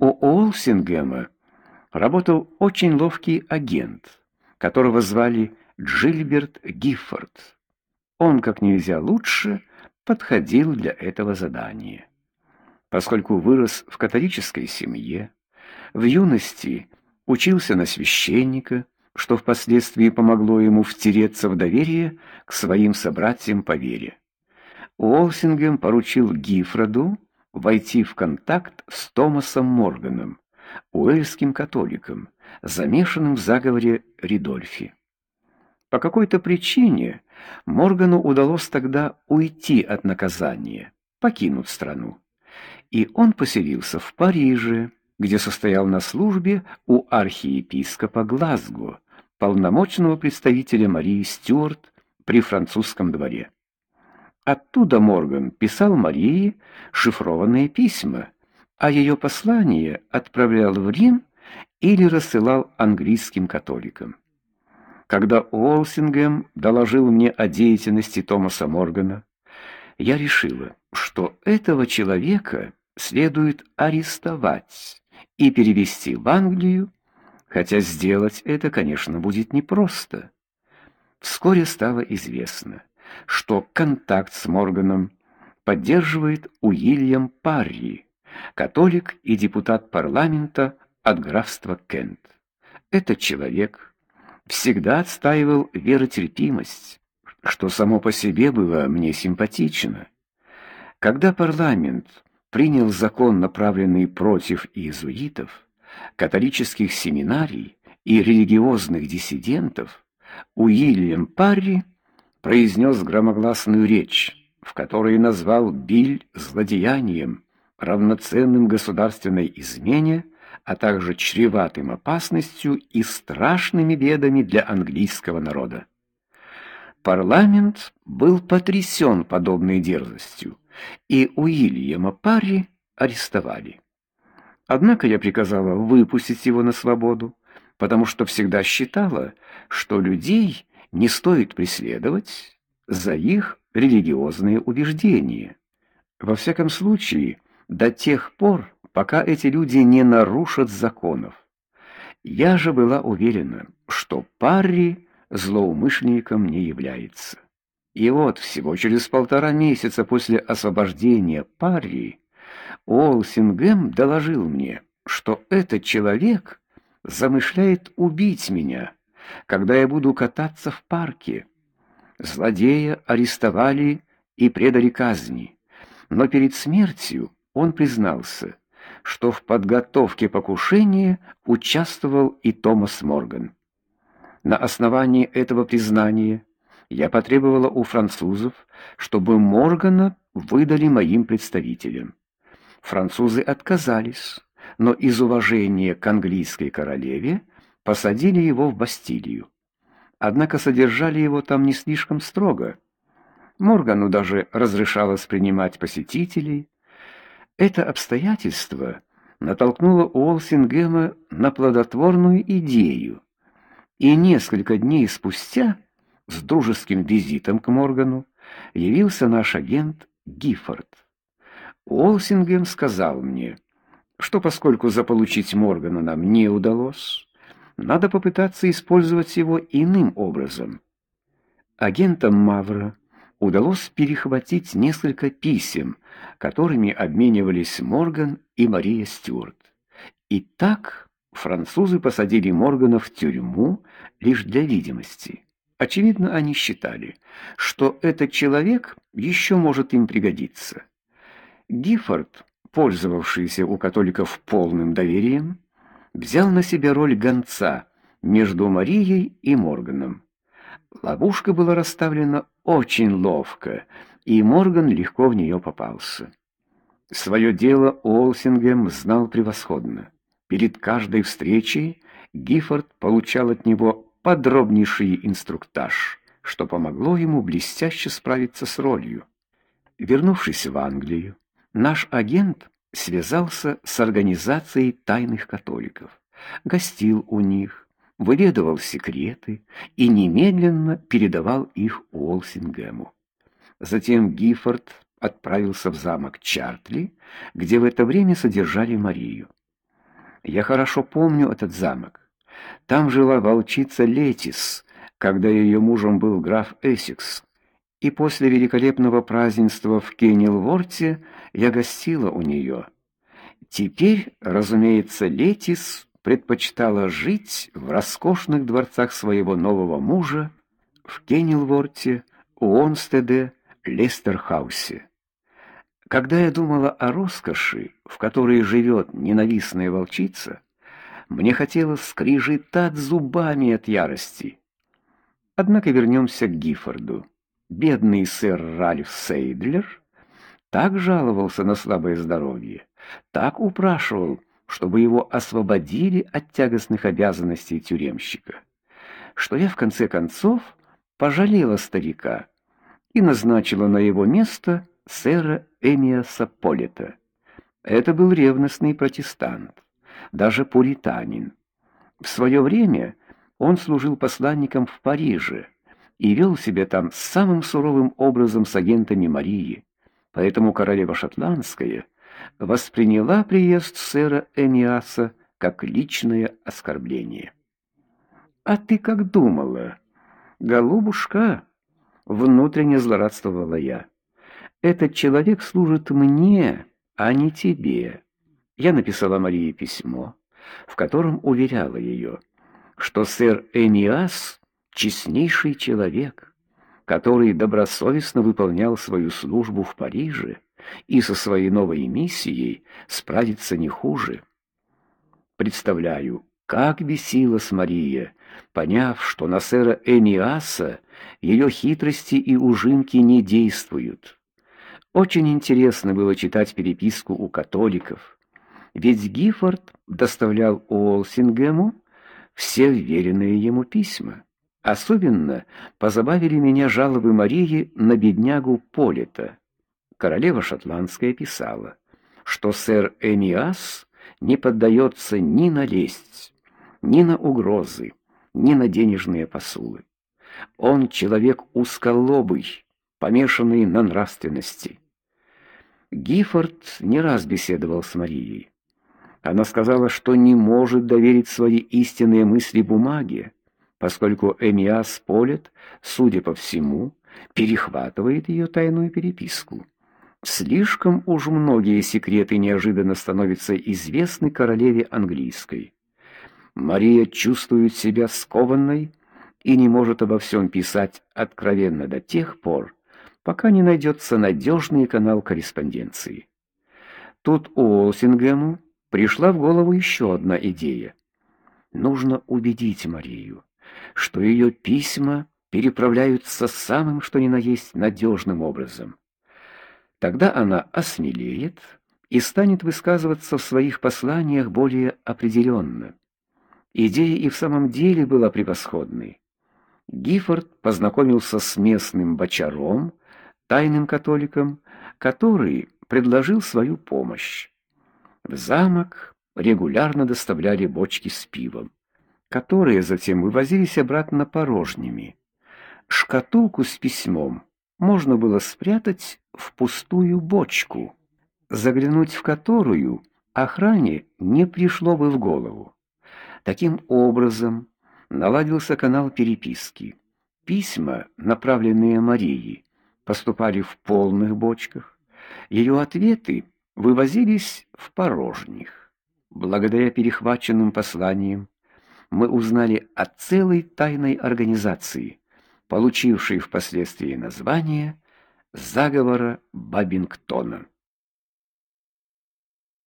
У Уолсингема работал очень ловкий агент, которого звали Джильберт Гиффорд. Он как нельзя лучше подходил для этого задания. Поскольку вырос в католической семье, в юности учился на священника, что впоследствии помогло ему втереться в доверие к своим собратьям по вере. Уолсингем поручил Гиффорду войти в контакт с Томасом Морганом, уэльским католиком, замешанным в заговоре Ридольфи. По какой-то причине Моргану удалось тогда уйти от наказания, покинуть страну. И он поселился в Париже, где состоял на службе у архиепископа Глазго, полномочного представителя Марии Стюарт при французском дворе. Оттуда Морган писал Марии шифрованные письма, а ее послания отправлял в Рим или рассылал английским католикам. Когда Уолсингем доложил мне о деятельности Томаса Моргана, я решила, что этого человека следует арестовать и перевести в Англию, хотя сделать это, конечно, будет непросто. Вскоре стало известно, что контакт с Морганом поддерживает Уильям Парри, католик и депутат парламента от графства Кент. Этот человек всегда отстаивал веротерпимость, что само по себе было мне симпатично. Когда парламент принял закон, направленный против иезуитов, католических семинарий и религиозных диссидентов, Уильям Парри произнес громогласную речь, в которой назвал Биль злодеянием, равноценным государственной измене, а также чреватым опасностью и страшными бедами для английского народа. Парламент был потрясен подобной дерзостью, и Уильяма Парри арестовали. Однако я приказала выпустить его на свободу, потому что всегда считала, что людей не стоит преследовать за их религиозные убеждения. Во всяком случае, до тех пор, пока эти люди не нарушат законов. Я же была уверена, что Парри злоумышленником не является. И вот всего через полтора месяца после освобождения Парри Олсингем доложил мне, что этот человек замышляет убить меня когда я буду кататься в парке. Злодея арестовали и предали казни, но перед смертью он признался, что в подготовке покушения участвовал и Томас Морган. На основании этого признания я потребовала у французов, чтобы Моргана выдали моим представителям. Французы отказались, но из уважения к английской королеве посадили его в Бастилию. Однако содержали его там не слишком строго. Моргану даже разрешалось принимать посетителей. Это обстоятельство натолкнуло Уолсингема на плодотворную идею. И несколько дней спустя с дружеским визитом к Моргану явился наш агент Гиффорд. Уолсингем сказал мне, что поскольку заполучить Моргана нам не удалось, надо попытаться использовать его иным образом. Агентам Мавра удалось перехватить несколько писем, которыми обменивались Морган и Мария Стюарт. И так французы посадили Моргана в тюрьму лишь для видимости. Очевидно, они считали, что этот человек еще может им пригодиться. Гиффорд, пользовавшийся у католиков полным доверием, взял на себя роль гонца между Марией и Морганом. Ловушка была расставлена очень ловко, и Морган легко в нее попался. Свое дело Олсингем знал превосходно. Перед каждой встречей Гиффорд получал от него подробнейший инструктаж, что помогло ему блестяще справиться с ролью. Вернувшись в Англию, наш агент связался с организацией тайных католиков, гостил у них, выведывал секреты и немедленно передавал их Уолсингему. Затем Гиффорд отправился в замок Чартли, где в это время содержали Марию. Я хорошо помню этот замок. Там жила волчица Летис, когда ее мужем был граф Эссекс. И после великолепного празднества в Кенилворте я гостила у нее. Теперь, разумеется, Летис предпочитала жить в роскошных дворцах своего нового мужа в Кенилворте, Уонстеде, Лестерхаусе. Когда я думала о роскоши, в которой живет ненавистная волчица, мне хотелось скрежетать зубами от ярости. Однако вернемся к Гиффорду. Бедный сэр Ральф Сейдлер так жаловался на слабое здоровье, так упрашивал, чтобы его освободили от тягостных обязанностей тюремщика, что я в конце концов пожалела старика и назначила на его место сэра Эмиаса Полета. Это был ревностный протестант, даже пуританин. В свое время он служил посланником в Париже и вел себя там самым суровым образом с агентами Марии. Поэтому королева шотландская восприняла приезд сэра Эмиаса как личное оскорбление. А ты как думала, голубушка? Внутренне злорадствовала я. Этот человек служит мне, а не тебе. Я написала Марии письмо, в котором уверяла ее, что сэр Эмиас честнейший человек, который добросовестно выполнял свою службу в Париже и со своей новой миссией справится не хуже. Представляю, как бесилась Мария, поняв, что на сэра Эмиаса ее хитрости и ужимки не действуют. Очень интересно было читать переписку у католиков, ведь Гиффорд доставлял Уолсингему все вверенные ему письма. Особенно позабавили меня жалобы Марии на беднягу Полита. Королева шотландская писала, что сэр Эмиас не поддается ни на лесть, ни на угрозы, ни на денежные посулы. Он человек узколобый, помешанный на нравственности. Гиффорд не раз беседовал с Марией. Она сказала, что не может доверить свои истинные мысли бумаге, поскольку Эмиас Полет, судя по всему, перехватывает ее тайную переписку. Слишком уж многие секреты неожиданно становятся известны королеве английской. Мария чувствует себя скованной и не может обо всем писать откровенно до тех пор, пока не найдется надежный канал корреспонденции. Тут Уолсингему пришла в голову еще одна идея. Нужно убедить Марию, что ее письма переправляются самым что ни на есть надежным образом. Тогда она осмелеет и станет высказываться в своих посланиях более определенно. Идея и в самом деле была превосходной. Гиффорд познакомился с местным бочаром, тайным католиком, который предложил свою помощь. В замок регулярно доставляли бочки с пивом, которые затем вывозились обратно порожними. Шкатулку с письмом можно было спрятать в пустую бочку, заглянуть в которую охране не пришло бы в голову. Таким образом, наладился канал переписки. Письма, направленные Марии, поступали в полных бочках. Ее ответы вывозились в порожних. Благодаря перехваченным посланиям мы узнали о целой тайной организации, получившей впоследствии название заговора Бабингтона.